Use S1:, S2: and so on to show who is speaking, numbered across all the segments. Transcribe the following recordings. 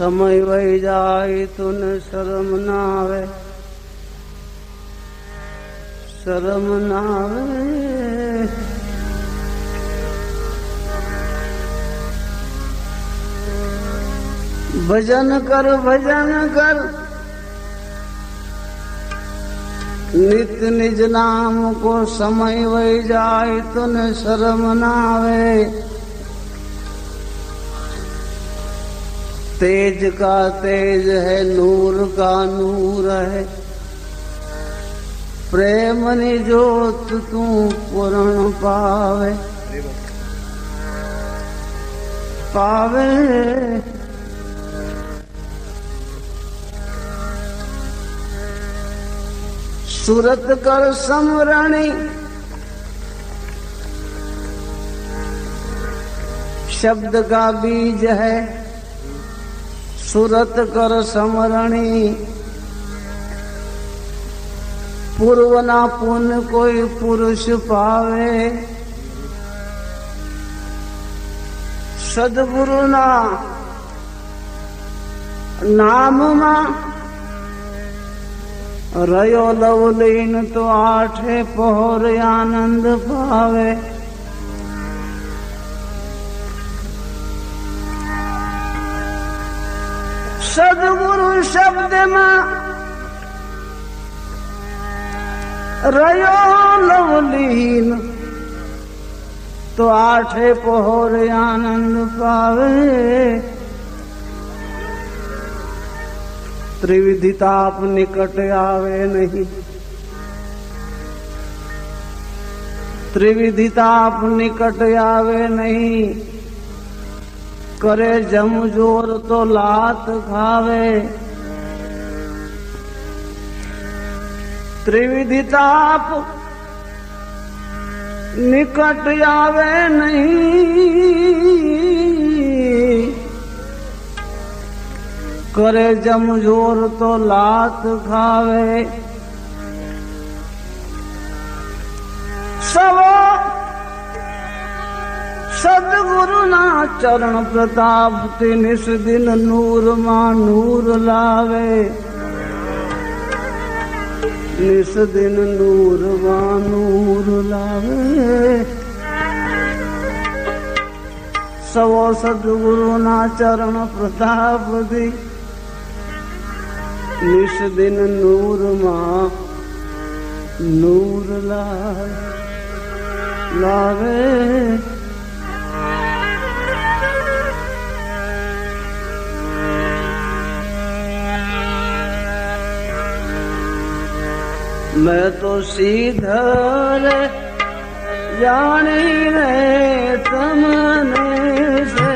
S1: समय वही जाए तुन शर्म ना आवे शर्म भजन कर भजन कर नित निज नाम को समय वही जाए तुन शरम नावे ना तेज का तेज है, नूर का नूर है। प्रेम जोत तू पूर्ण पावे। पावे। सूरत कर समरणी। शब्द का बीज है। સુરત કર સમરણી પૂર્વના પુન કોઈ પુરુષ પાવે સદગુરુના નામમાં રયો લવલીન તો આઠે પહોર આનંદ પાવે સદગુરુ શબ્દમાં રહ્યો લવલીન તો આઠે પહોર આનંદ પાવે ત્રિવિધિ તાપ નિકટ આવે નહીં ત્રિવિધિ તાપ નિકટ આવે નહીં करे जमजोर तो लात खावे। त्रिविधि ताप निकट आवे नहीं। करे जमजोर तो लात खावे। सवा सदगुरु ना चरण प्रताप ते इस दिन नूर माँ नूर लावे। निस दिन नूर नूर लावे। सवो सदगुरु ना चरण प्रताप दी। निस दिन नूर माँ नूर लावे। लावे। तो सीधर जानी रे तमने से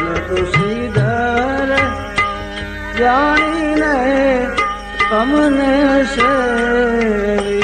S1: मैं तो सीधर जानी रे तमने से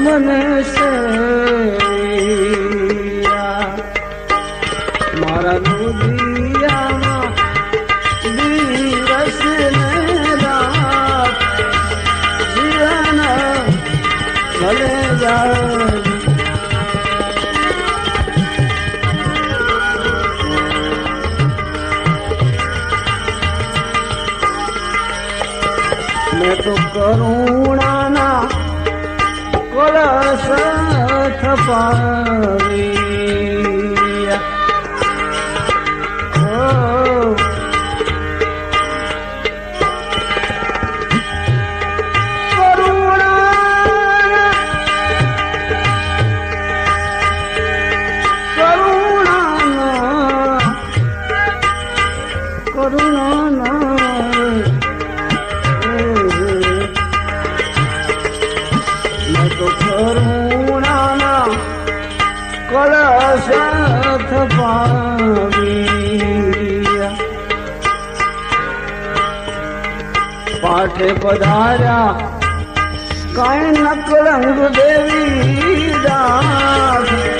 S1: Aman far. સાથે પધાર્યા કઈ નકળંગ દેવી દાસ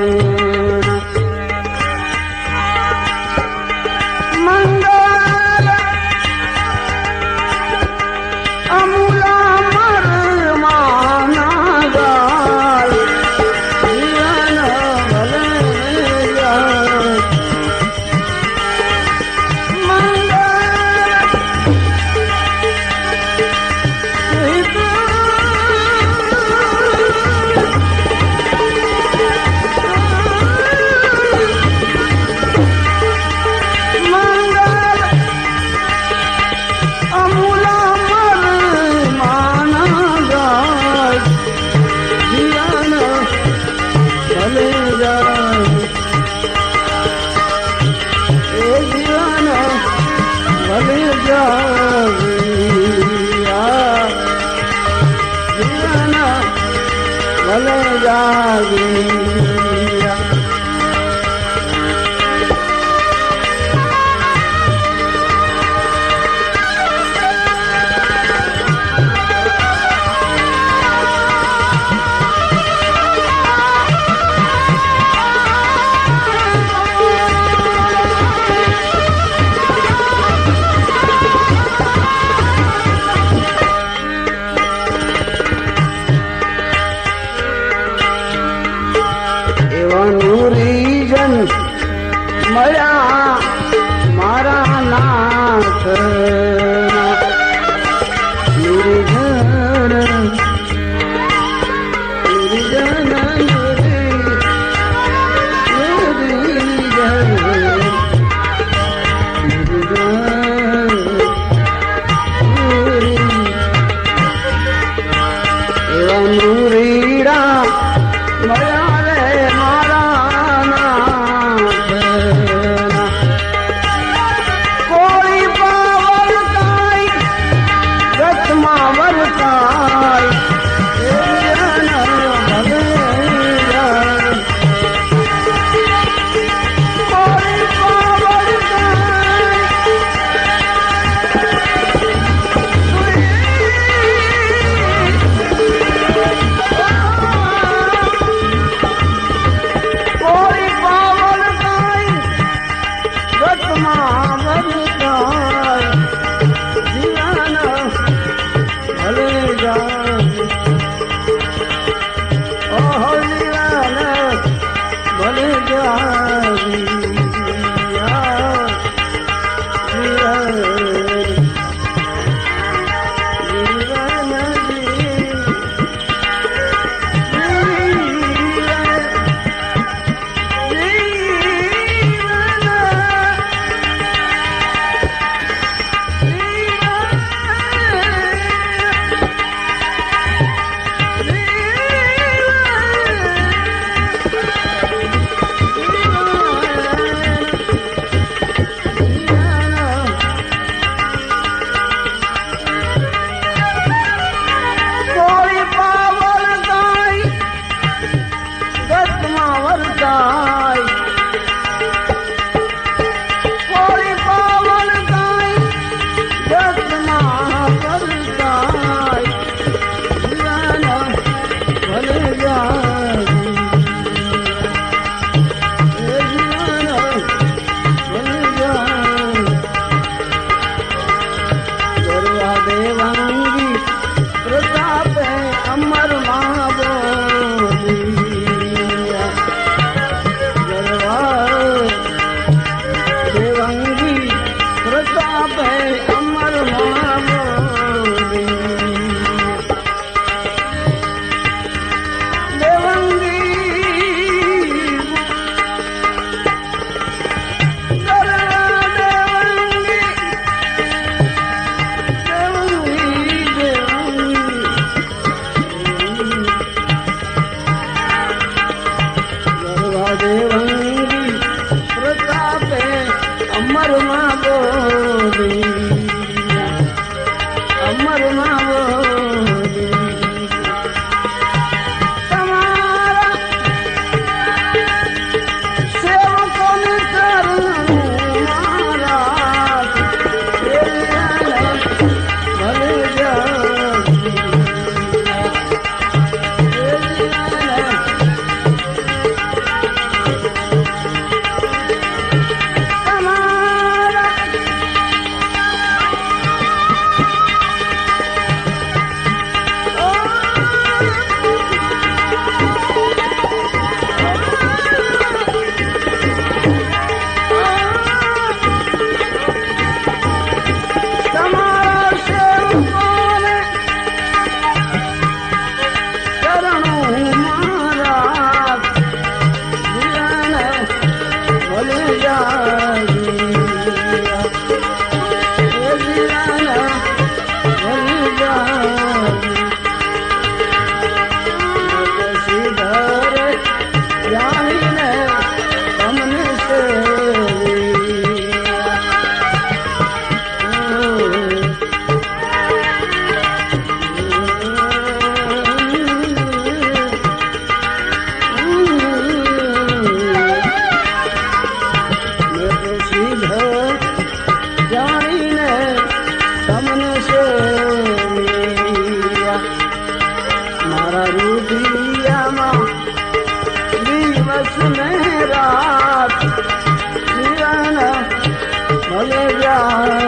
S1: மனதில் મળ્યા મારા નાથ. बोले यार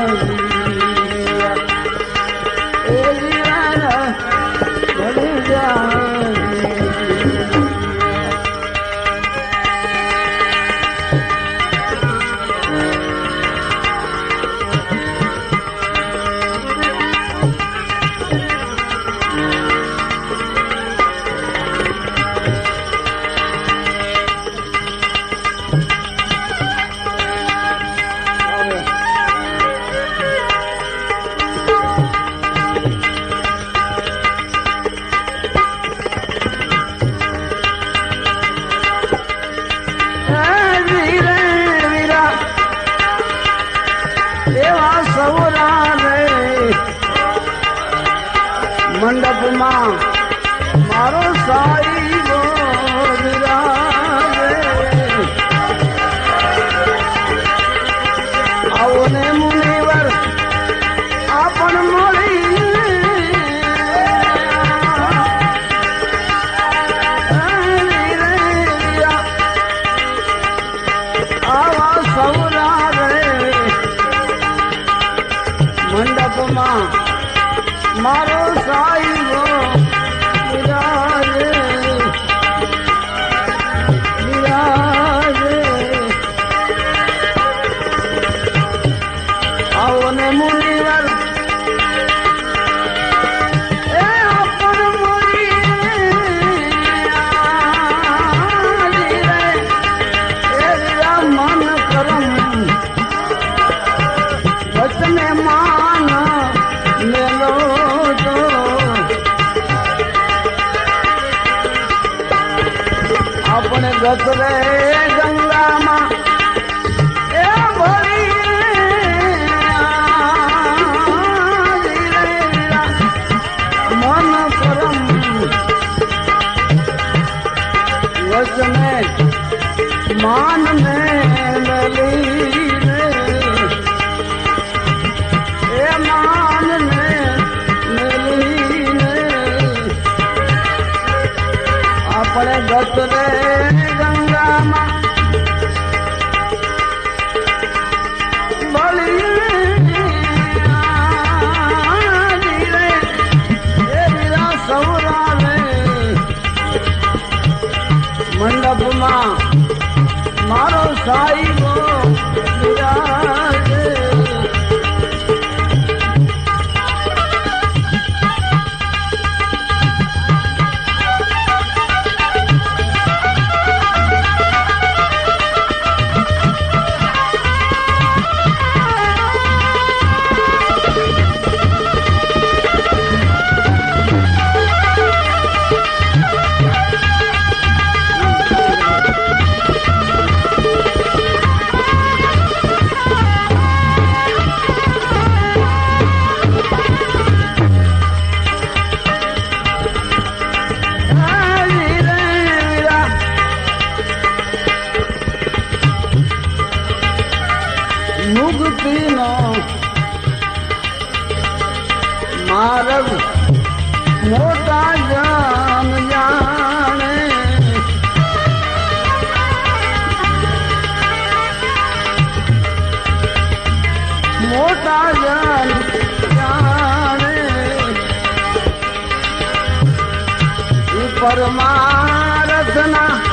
S1: ઈ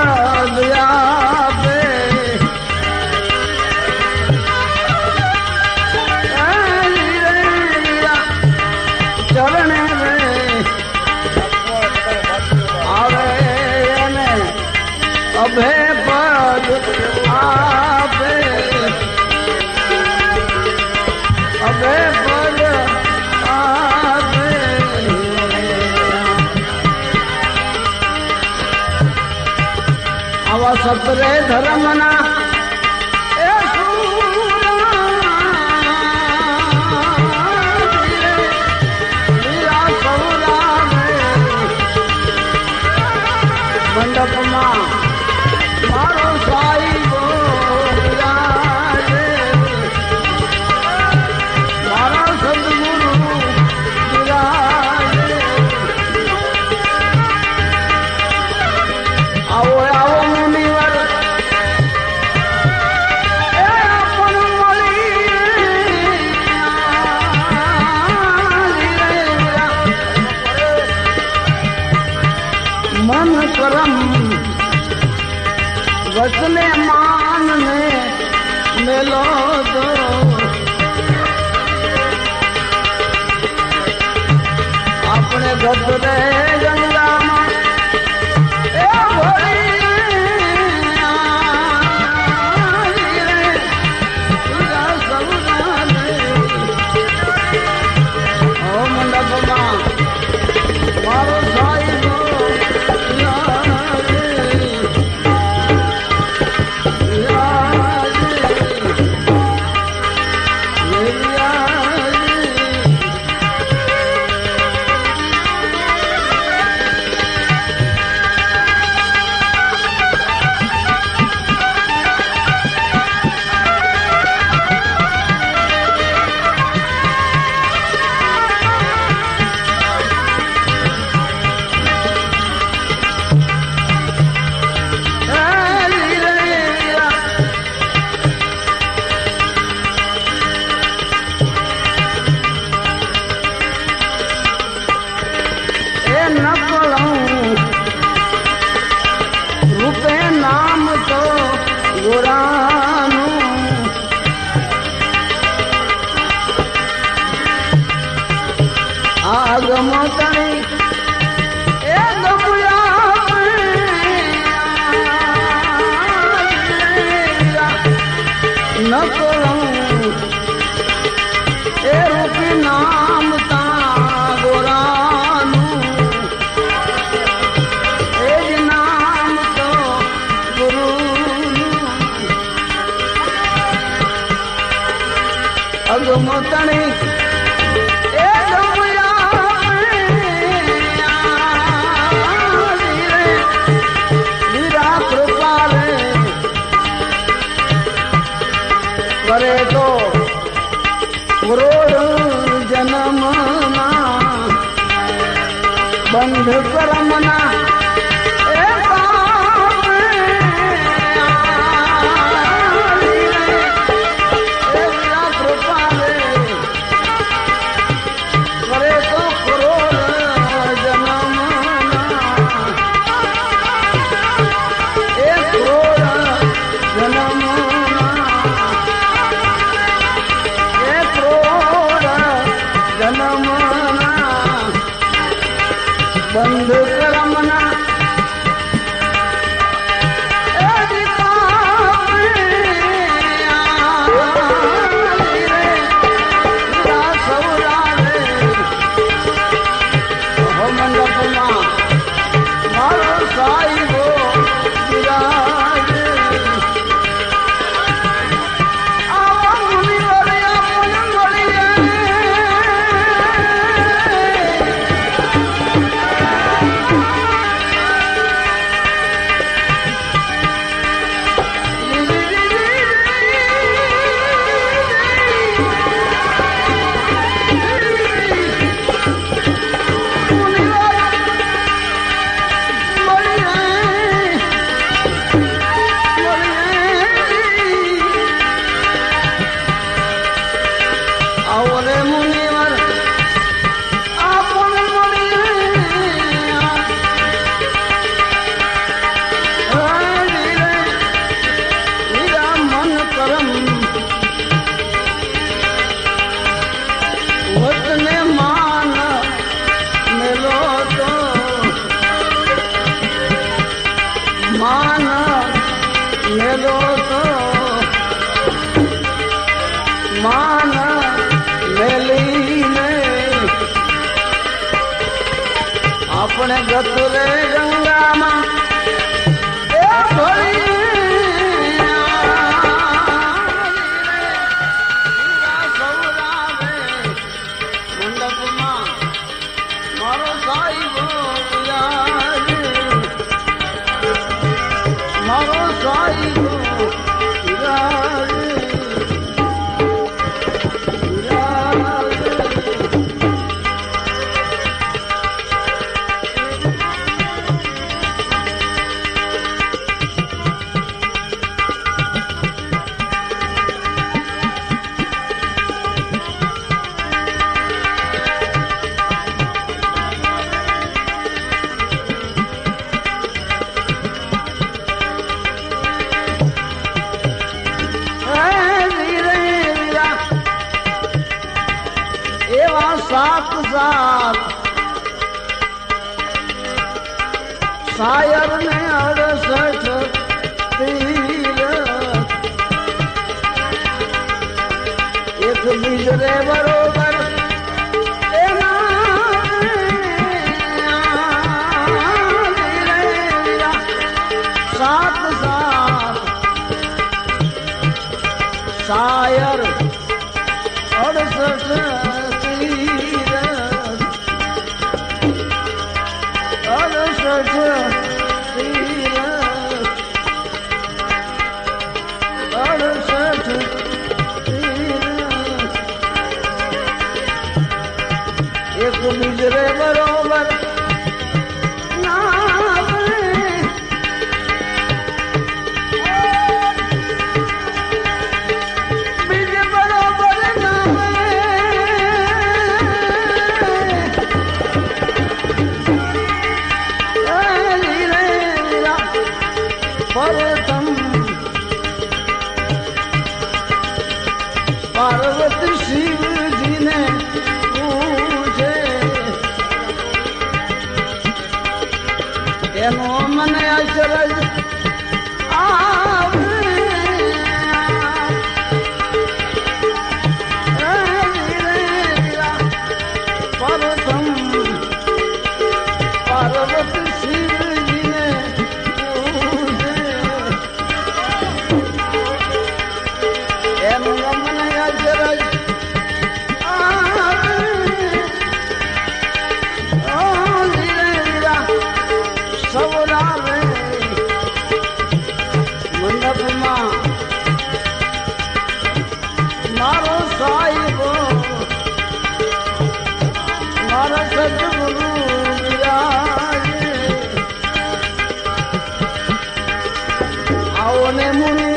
S1: अपरे धर्म মমতা સાયર ને અડસઠ તીર એક બીજ રે બરો સદગુરુ આવો ને મુનિ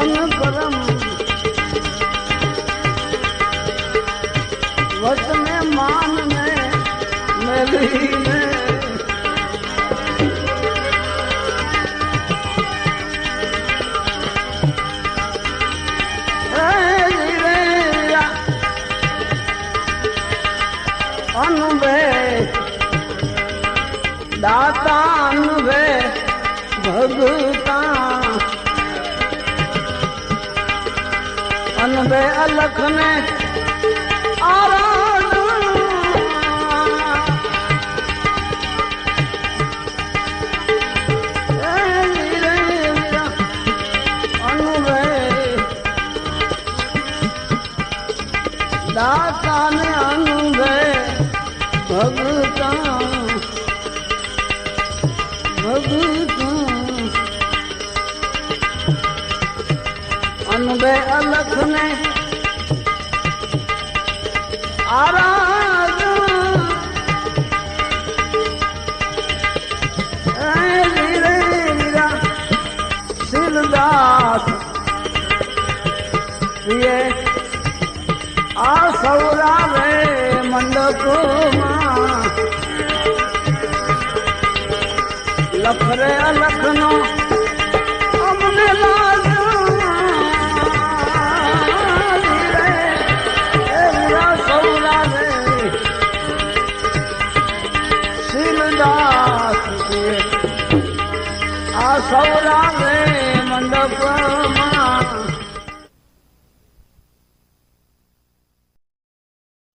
S1: 我们搁这吗 सबे अलख में आराम દાતા ને અંગે ભગતા. ભગતા. અનુભે અલખ ને શિલદાસ પ્રિય આ સૌરાવે મંડપમાં લખરે અલખનો